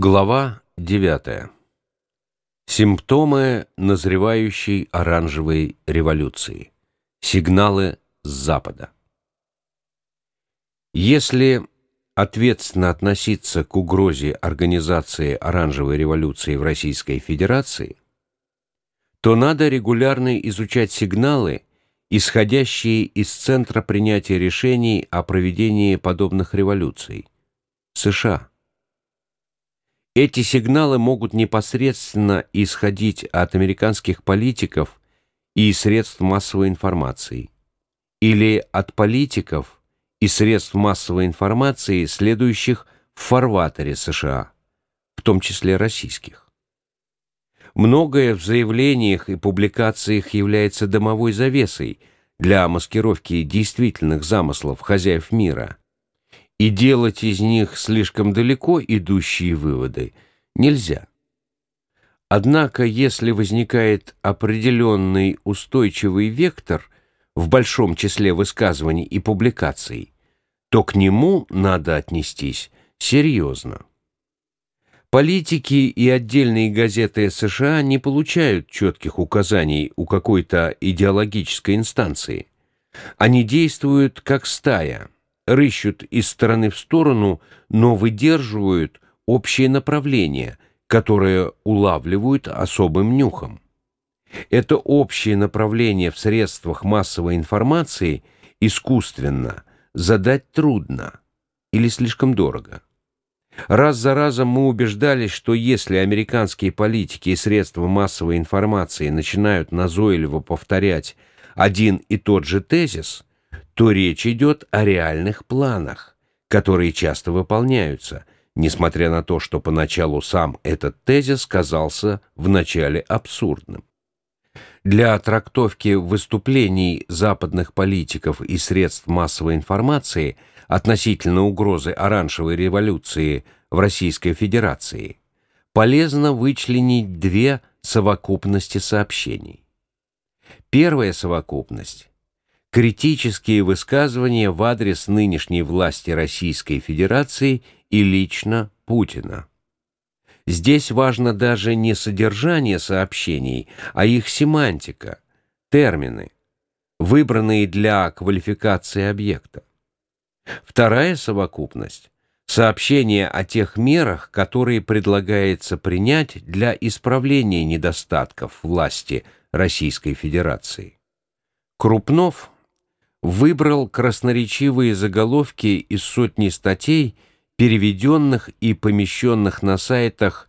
Глава 9. Симптомы назревающей оранжевой революции. Сигналы с Запада. Если ответственно относиться к угрозе организации оранжевой революции в Российской Федерации, то надо регулярно изучать сигналы, исходящие из Центра принятия решений о проведении подобных революций – США. Эти сигналы могут непосредственно исходить от американских политиков и средств массовой информации или от политиков и средств массовой информации, следующих в фарватере США, в том числе российских. Многое в заявлениях и публикациях является домовой завесой для маскировки действительных замыслов хозяев мира – и делать из них слишком далеко идущие выводы нельзя. Однако, если возникает определенный устойчивый вектор в большом числе высказываний и публикаций, то к нему надо отнестись серьезно. Политики и отдельные газеты США не получают четких указаний у какой-то идеологической инстанции. Они действуют как стая – рыщут из стороны в сторону, но выдерживают общее направление, которое улавливают особым нюхом. Это общее направление в средствах массовой информации искусственно задать трудно или слишком дорого. Раз за разом мы убеждались, что если американские политики и средства массовой информации начинают назойливо повторять один и тот же тезис – то речь идет о реальных планах, которые часто выполняются, несмотря на то, что поначалу сам этот тезис казался вначале абсурдным. Для трактовки выступлений западных политиков и средств массовой информации относительно угрозы оранжевой революции в Российской Федерации полезно вычленить две совокупности сообщений. Первая совокупность критические высказывания в адрес нынешней власти Российской Федерации и лично Путина. Здесь важно даже не содержание сообщений, а их семантика, термины, выбранные для квалификации объекта. Вторая совокупность – сообщение о тех мерах, которые предлагается принять для исправления недостатков власти Российской Федерации. Крупнов – выбрал красноречивые заголовки из сотни статей, переведенных и помещенных на сайтах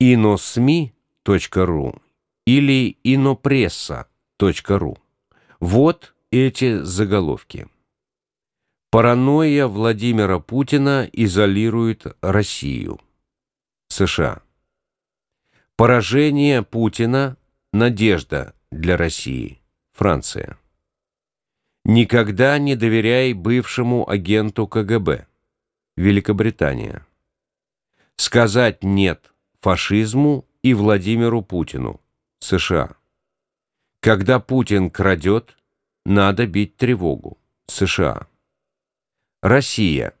inosmi.ru или inopressa.ru. Вот эти заголовки. Паранойя Владимира Путина изолирует Россию. США. Поражение Путина – надежда для России. Франция. Никогда не доверяй бывшему агенту КГБ. Великобритания. Сказать «нет» фашизму и Владимиру Путину. США. Когда Путин крадет, надо бить тревогу. США. Россия.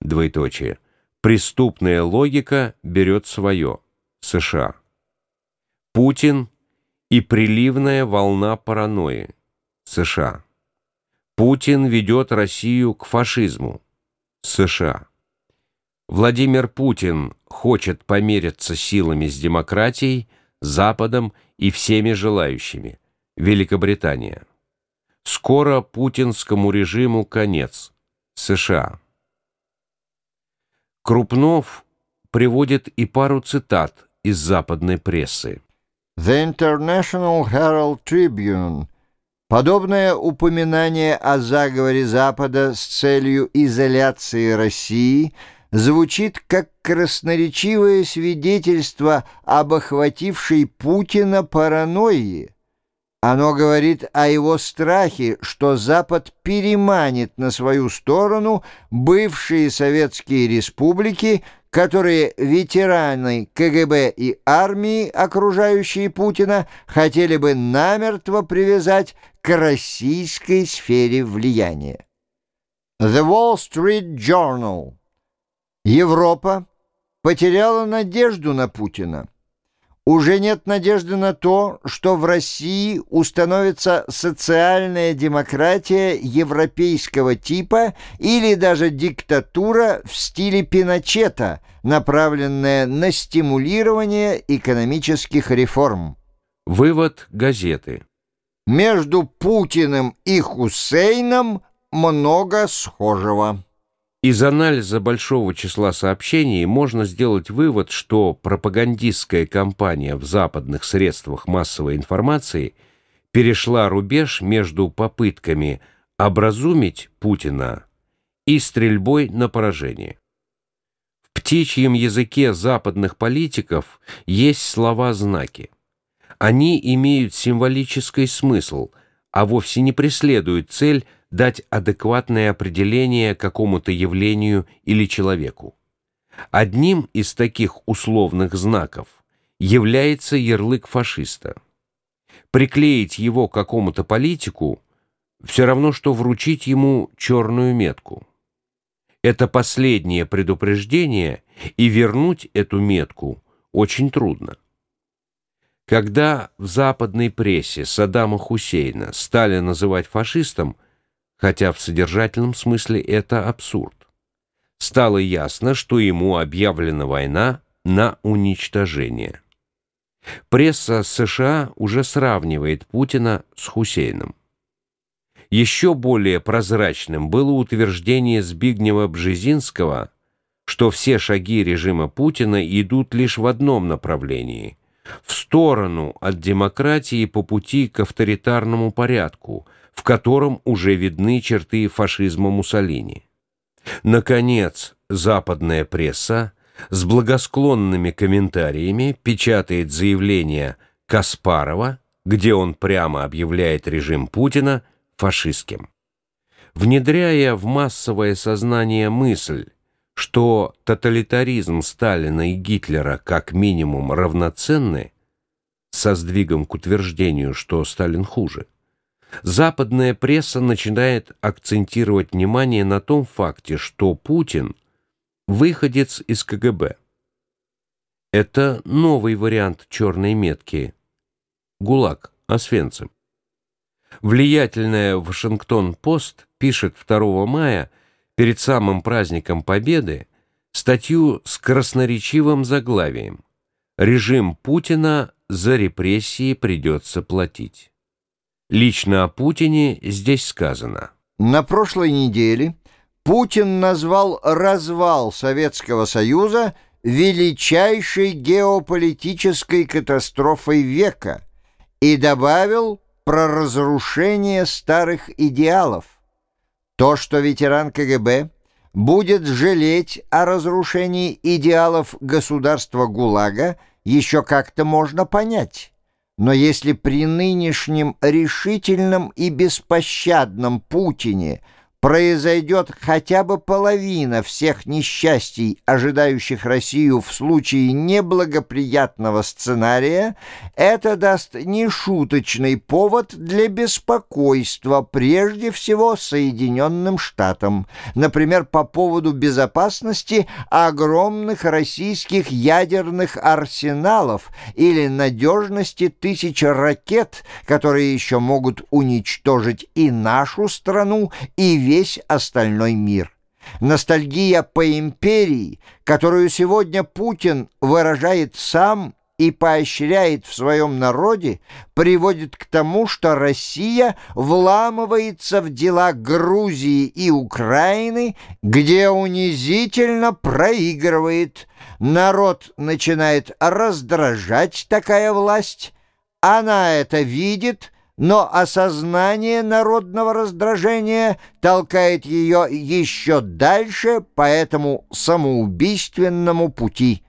Двоеточие. Преступная логика берет свое. США. Путин и приливная волна паранойи. США. Путин ведет Россию к фашизму. США. Владимир Путин хочет помериться силами с демократией, Западом и всеми желающими. Великобритания. Скоро путинскому режиму конец. США. Крупнов приводит и пару цитат из западной прессы. The International Herald Tribune Подобное упоминание о заговоре Запада с целью изоляции России звучит как красноречивое свидетельство об охватившей Путина паранойи. Оно говорит о его страхе, что Запад переманит на свою сторону бывшие советские республики, которые ветераны КГБ и армии, окружающие Путина, хотели бы намертво привязать к российской сфере влияния. The Wall Street Journal. Европа потеряла надежду на Путина. Уже нет надежды на то, что в России установится социальная демократия европейского типа или даже диктатура в стиле Пиночета, направленная на стимулирование экономических реформ. Вывод газеты. Между Путиным и Хусейном много схожего. Из анализа большого числа сообщений можно сделать вывод, что пропагандистская кампания в западных средствах массовой информации перешла рубеж между попытками образумить Путина и стрельбой на поражение. В птичьем языке западных политиков есть слова-знаки. Они имеют символический смысл, а вовсе не преследуют цель – дать адекватное определение какому-то явлению или человеку. Одним из таких условных знаков является ярлык фашиста. Приклеить его какому-то политику все равно, что вручить ему черную метку. Это последнее предупреждение, и вернуть эту метку очень трудно. Когда в западной прессе Саддама Хусейна стали называть фашистом – хотя в содержательном смысле это абсурд. Стало ясно, что ему объявлена война на уничтожение. Пресса США уже сравнивает Путина с Хусейном. Еще более прозрачным было утверждение Збигнева Бжезинского, что все шаги режима Путина идут лишь в одном направлении – в сторону от демократии по пути к авторитарному порядку – в котором уже видны черты фашизма Муссолини. Наконец, западная пресса с благосклонными комментариями печатает заявление Каспарова, где он прямо объявляет режим Путина фашистским. Внедряя в массовое сознание мысль, что тоталитаризм Сталина и Гитлера как минимум равноценны, со сдвигом к утверждению, что Сталин хуже, западная пресса начинает акцентировать внимание на том факте, что Путин – выходец из КГБ. Это новый вариант черной метки – ГУЛАГ, Освенцим. Влиятельная Вашингтон-Пост пишет 2 мая, перед самым праздником Победы, статью с красноречивым заглавием «Режим Путина за репрессии придется платить». Лично о Путине здесь сказано. На прошлой неделе Путин назвал развал Советского Союза величайшей геополитической катастрофой века и добавил про разрушение старых идеалов. То, что ветеран КГБ будет жалеть о разрушении идеалов государства ГУЛАГа, еще как-то можно понять. Но если при нынешнем решительном и беспощадном Путине – произойдет хотя бы половина всех несчастий, ожидающих Россию в случае неблагоприятного сценария, это даст нешуточный повод для беспокойства прежде всего Соединенным Штатам, например, по поводу безопасности огромных российских ядерных арсеналов или надежности тысяч ракет, которые еще могут уничтожить и нашу страну, и весь остальной мир. Ностальгия по империи, которую сегодня Путин выражает сам и поощряет в своем народе, приводит к тому, что Россия вламывается в дела Грузии и Украины, где унизительно проигрывает. Народ начинает раздражать такая власть, она это видит – но осознание народного раздражения толкает ее еще дальше по этому самоубийственному пути.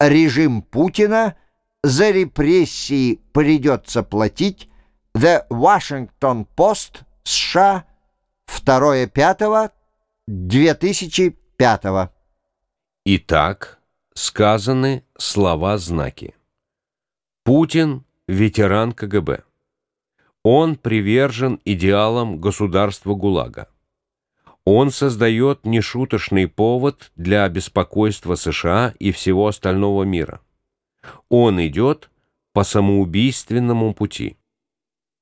Режим Путина за репрессии придется платить. The Washington Post, США, 2.5.2005. Итак, сказаны слова-знаки. Путин – ветеран КГБ. Он привержен идеалам государства ГУЛАГа. Он создает нешуточный повод для беспокойства США и всего остального мира. Он идет по самоубийственному пути.